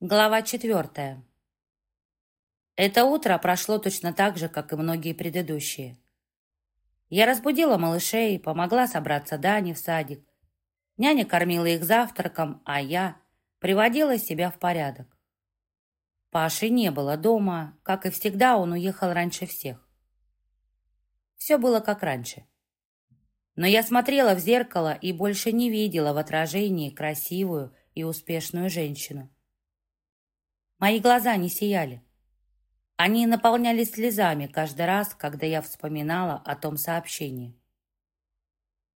Глава четвертая. Это утро прошло точно так же, как и многие предыдущие. Я разбудила малышей, помогла собраться Дане в садик. Няня кормила их завтраком, а я приводила себя в порядок. Паши не было дома, как и всегда, он уехал раньше всех. Все было как раньше. Но я смотрела в зеркало и больше не видела в отражении красивую и успешную женщину. Мои глаза не сияли. Они наполнялись слезами каждый раз, когда я вспоминала о том сообщении.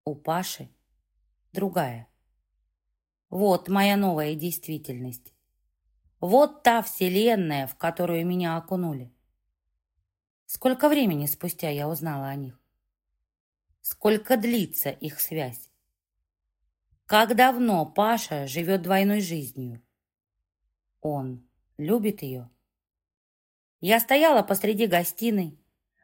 У Паши другая. Вот моя новая действительность. Вот та вселенная, в которую меня окунули. Сколько времени спустя я узнала о них? Сколько длится их связь? Как давно Паша живет двойной жизнью? Он любит ее? Я стояла посреди гостиной.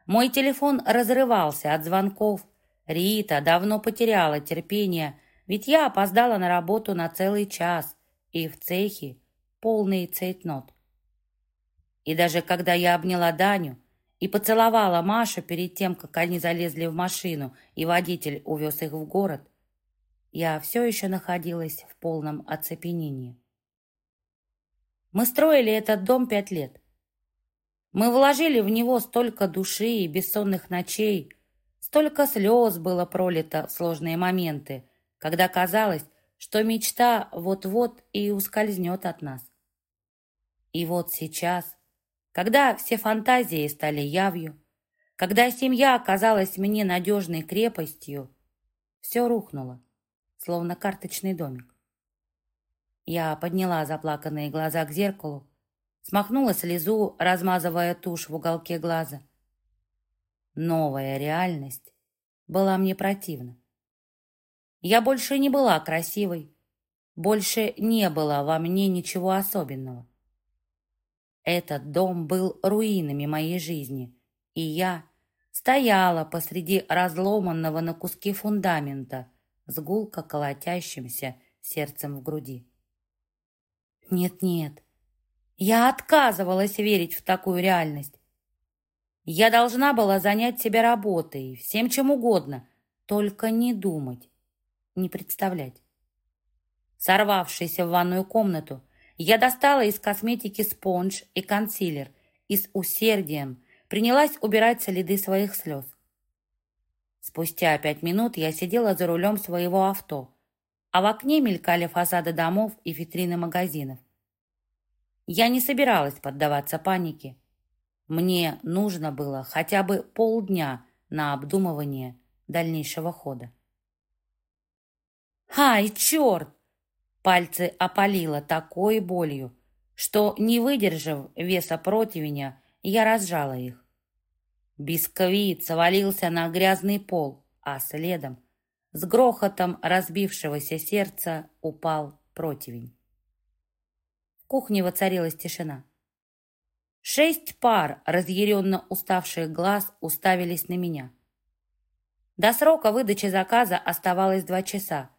Мой телефон разрывался от звонков. Рита давно потеряла терпение, ведь я опоздала на работу на целый час, и в цехе полный цейтнот. И даже когда я обняла Даню, и поцеловала Машу перед тем, как они залезли в машину, и водитель увез их в город, я все еще находилась в полном оцепенении. Мы строили этот дом пять лет. Мы вложили в него столько души и бессонных ночей, столько слез было пролито в сложные моменты, когда казалось, что мечта вот-вот и ускользнет от нас. И вот сейчас, когда все фантазии стали явью, когда семья оказалась мне надежной крепостью, все рухнуло, словно карточный домик. Я подняла заплаканные глаза к зеркалу, смахнула слезу, размазывая тушь в уголке глаза. Новая реальность была мне противна. Я больше не была красивой, больше не было во мне ничего особенного. Этот дом был руинами моей жизни, и я стояла посреди разломанного на куски фундамента с гулко колотящимся сердцем в груди. Нет-нет, я отказывалась верить в такую реальность. Я должна была занять себя работой, всем чем угодно, только не думать, не представлять. Сорвавшись в ванную комнату, я достала из косметики спонж и консилер и с усердием принялась убирать следы своих слез. Спустя пять минут я сидела за рулем своего авто, а в окне мелькали фасады домов и витрины магазинов. Я не собиралась поддаваться панике. Мне нужно было хотя бы полдня на обдумывание дальнейшего хода. «Ай, черт!» Пальцы опалило такой болью, что, не выдержав веса противня, я разжала их. Бисквит свалился на грязный пол, а следом, с грохотом разбившегося сердца, упал противень. В кухне воцарилась тишина. Шесть пар разъяренно уставших глаз уставились на меня. До срока выдачи заказа оставалось два часа,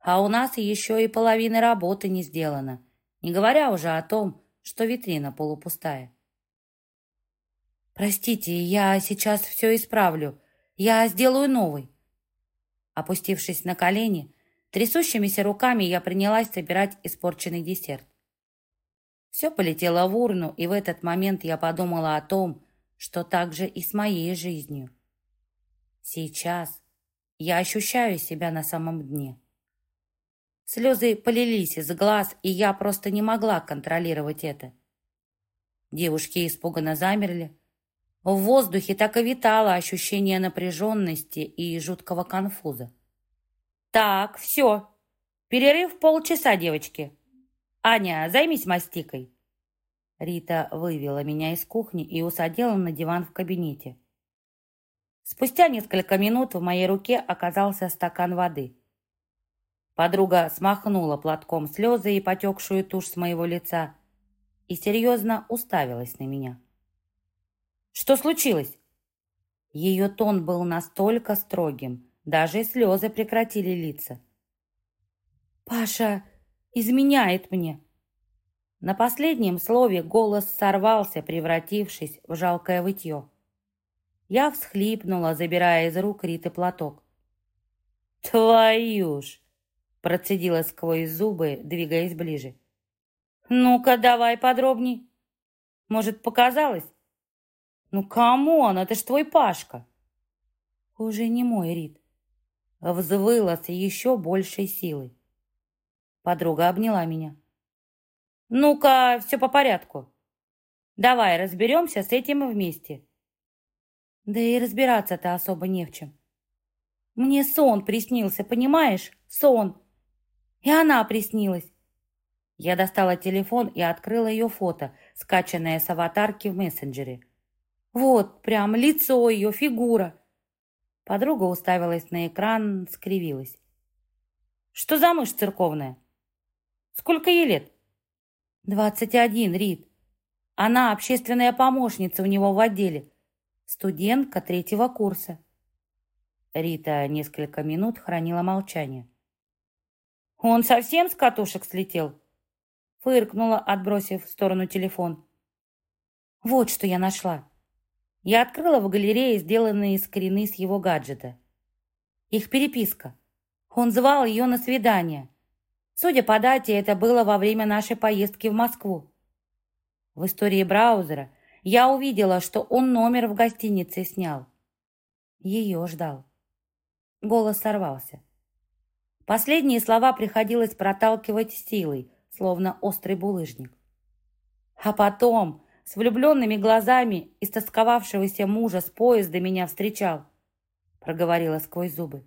а у нас еще и половины работы не сделано, не говоря уже о том, что витрина полупустая. «Простите, я сейчас все исправлю. Я сделаю новый». Опустившись на колени, трясущимися руками я принялась собирать испорченный десерт. Все полетело в урну, и в этот момент я подумала о том, что так же и с моей жизнью. Сейчас я ощущаю себя на самом дне. Слезы полились из глаз, и я просто не могла контролировать это. Девушки испуганно замерли. В воздухе так и витало ощущение напряженности и жуткого конфуза. «Так, все. Перерыв полчаса, девочки. Аня, займись мастикой». Рита вывела меня из кухни и усадила на диван в кабинете. Спустя несколько минут в моей руке оказался стакан воды. Подруга смахнула платком слезы и потекшую тушь с моего лица и серьезно уставилась на меня. «Что случилось?» Ее тон был настолько строгим, даже слезы прекратили литься. «Паша изменяет мне!» На последнем слове голос сорвался, превратившись в жалкое вытье. Я всхлипнула, забирая из рук Риты платок. «Твою ж!» — процедила сквозь зубы, двигаясь ближе. «Ну-ка, давай подробней. Может, показалось?» «Ну, кому он? Это ж твой Пашка!» «Уже не мой, Рит». Взвыла с еще большей силой. Подруга обняла меня. «Ну-ка, все по порядку. Давай разберемся с этим вместе». Да и разбираться-то особо не в чем. Мне сон приснился, понимаешь? Сон. И она приснилась. Я достала телефон и открыла ее фото, скачанное с аватарки в мессенджере. Вот, прям лицо ее, фигура. Подруга уставилась на экран, скривилась. Что за мышь церковная? Сколько ей лет? Двадцать один, Рит. Она общественная помощница у него в отделе. Студентка третьего курса. Рита несколько минут хранила молчание. «Он совсем с катушек слетел?» Фыркнула, отбросив в сторону телефон. «Вот что я нашла». Я открыла в галерее сделанные скрины с его гаджета. Их переписка. Он звал ее на свидание. Судя по дате, это было во время нашей поездки в Москву. В истории браузера я увидела, что он номер в гостинице снял. Ее ждал. Голос сорвался. Последние слова приходилось проталкивать силой, словно острый булыжник. А потом, с влюбленными глазами, истосковавшегося мужа с поезда меня встречал, проговорила сквозь зубы.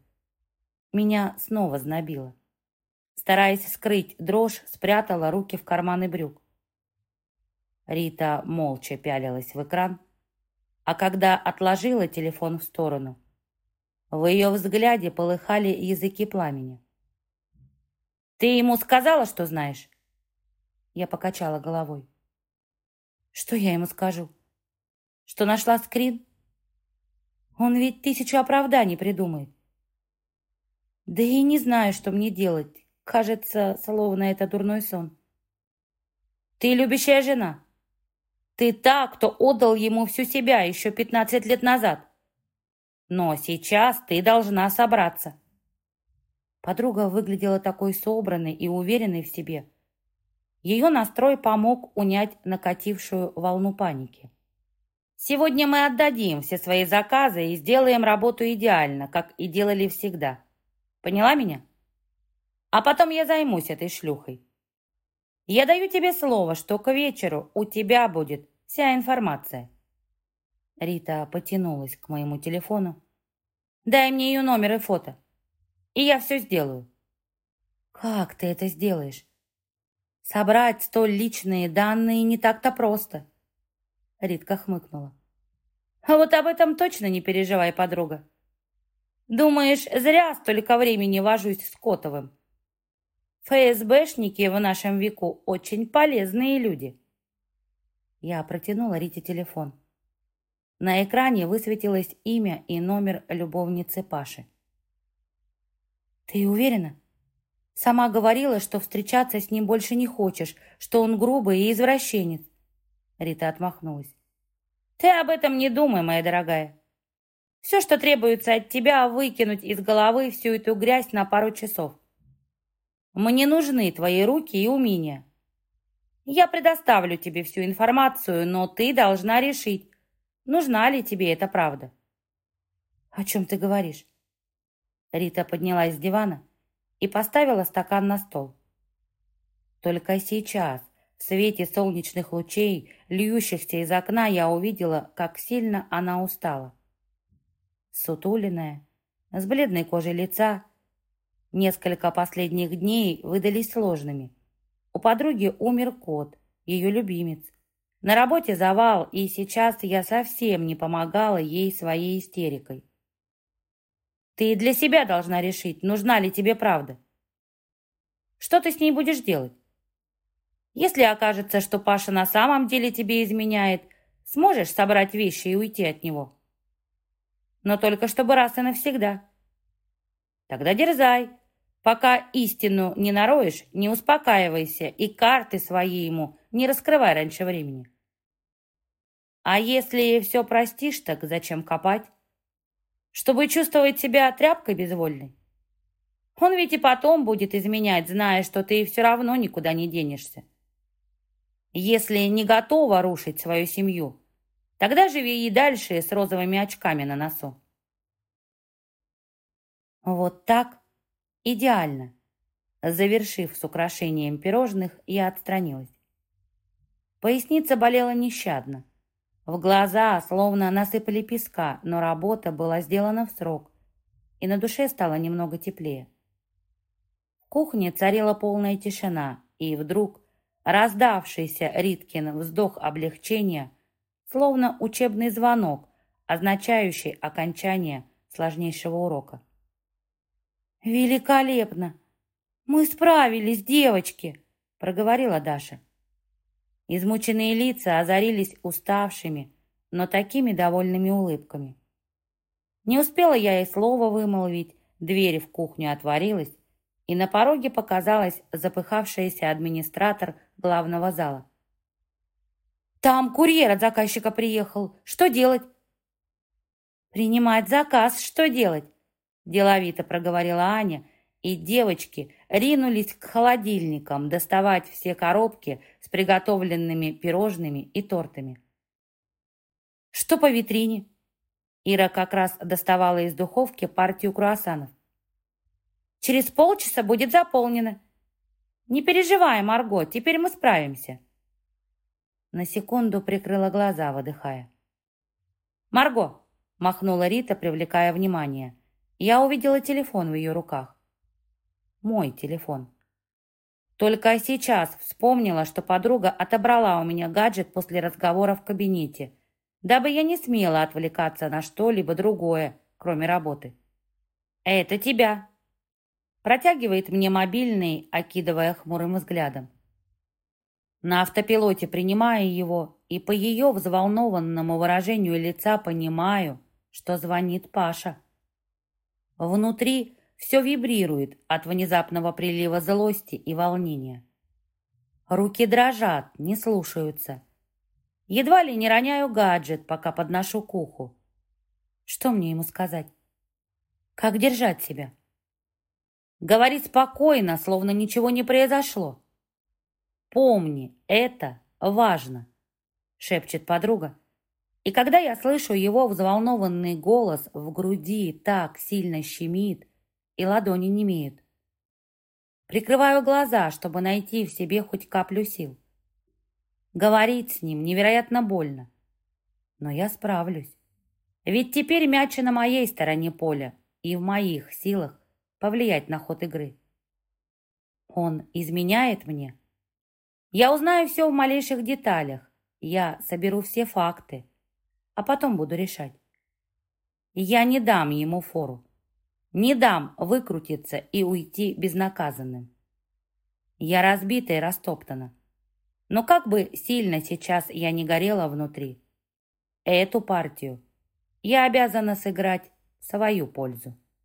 Меня снова знобило. Стараясь скрыть дрожь, спрятала руки в карманы брюк. Рита молча пялилась в экран, а когда отложила телефон в сторону, в ее взгляде полыхали языки пламени. «Ты ему сказала, что знаешь?» Я покачала головой. «Что я ему скажу? Что нашла скрин? Он ведь тысячу оправданий придумает. Да и не знаю, что мне делать. Кажется, словно это дурной сон. Ты любящая жена?» Ты та, кто отдал ему всю себя еще пятнадцать лет назад. Но сейчас ты должна собраться. Подруга выглядела такой собранной и уверенной в себе. Ее настрой помог унять накатившую волну паники. Сегодня мы отдадим все свои заказы и сделаем работу идеально, как и делали всегда. Поняла меня? А потом я займусь этой шлюхой. Я даю тебе слово, что к вечеру у тебя будет вся информация. Рита потянулась к моему телефону. Дай мне ее номер и фото, и я все сделаю. Как ты это сделаешь? Собрать столь личные данные не так-то просто. Ритка хмыкнула. А вот об этом точно не переживай, подруга. Думаешь, зря столько времени вожусь с Котовым? ФСБшники в нашем веку очень полезные люди. Я протянула Рите телефон. На экране высветилось имя и номер любовницы Паши. «Ты уверена? Сама говорила, что встречаться с ним больше не хочешь, что он грубый и извращенец». Рита отмахнулась. «Ты об этом не думай, моя дорогая. Все, что требуется от тебя, выкинуть из головы всю эту грязь на пару часов. Мне нужны твои руки и умения. Я предоставлю тебе всю информацию, но ты должна решить, нужна ли тебе эта правда. О чем ты говоришь? Рита поднялась с дивана и поставила стакан на стол. Только сейчас, в свете солнечных лучей, льющихся из окна, я увидела, как сильно она устала. Сутуленная, с бледной кожей лица, Несколько последних дней выдались сложными. У подруги умер кот, ее любимец. На работе завал, и сейчас я совсем не помогала ей своей истерикой. Ты для себя должна решить, нужна ли тебе правда. Что ты с ней будешь делать? Если окажется, что Паша на самом деле тебе изменяет, сможешь собрать вещи и уйти от него. Но только чтобы раз и навсегда. Тогда дерзай, Пока истину не нароешь, не успокаивайся и карты свои ему не раскрывай раньше времени. А если все простишь, так зачем копать? Чтобы чувствовать себя тряпкой безвольной? Он ведь и потом будет изменять, зная, что ты все равно никуда не денешься. Если не готова рушить свою семью, тогда живи и дальше с розовыми очками на носу. Вот так идеально. Завершив с украшением пирожных, я отстранилась. Поясница болела нещадно. В глаза словно насыпали песка, но работа была сделана в срок, и на душе стало немного теплее. В кухне царила полная тишина, и вдруг раздавшийся Риткин вздох облегчения, словно учебный звонок, означающий окончание сложнейшего урока. «Великолепно! Мы справились, девочки!» — проговорила Даша. Измученные лица озарились уставшими, но такими довольными улыбками. Не успела я и слова вымолвить, дверь в кухню отворилась, и на пороге показалась запыхавшаяся администратор главного зала. «Там курьер от заказчика приехал. Что делать?» «Принимать заказ. Что делать?» Деловито проговорила Аня, и девочки ринулись к холодильникам доставать все коробки с приготовленными пирожными и тортами. «Что по витрине?» Ира как раз доставала из духовки партию круассанов. «Через полчаса будет заполнено. Не переживай, Марго, теперь мы справимся». На секунду прикрыла глаза, выдыхая. «Марго!» — махнула Рита, привлекая внимание — я увидела телефон в ее руках. Мой телефон. Только сейчас вспомнила, что подруга отобрала у меня гаджет после разговора в кабинете, дабы я не смела отвлекаться на что-либо другое, кроме работы. «Это тебя!» Протягивает мне мобильный, окидывая хмурым взглядом. На автопилоте принимаю его и по ее взволнованному выражению лица понимаю, что звонит Паша. Внутри все вибрирует от внезапного прилива злости и волнения. Руки дрожат, не слушаются. Едва ли не роняю гаджет, пока подношу к уху. Что мне ему сказать? Как держать себя? Говорить спокойно, словно ничего не произошло. «Помни, это важно», — шепчет подруга, и когда я слышу его взволнованный голос, в груди так сильно щемит, и ладони не имеют. Прикрываю глаза, чтобы найти в себе хоть каплю сил. Говорить с ним невероятно больно. Но я справлюсь. Ведь теперь мяч на моей стороне поля, и в моих силах повлиять на ход игры. Он изменяет мне. Я узнаю все в малейших деталях. Я соберу все факты а потом буду решать. Я не дам ему фору. Не дам выкрутиться и уйти безнаказанным. Я разбита и растоптана. Но как бы сильно сейчас я не горела внутри, эту партию я обязана сыграть в свою пользу.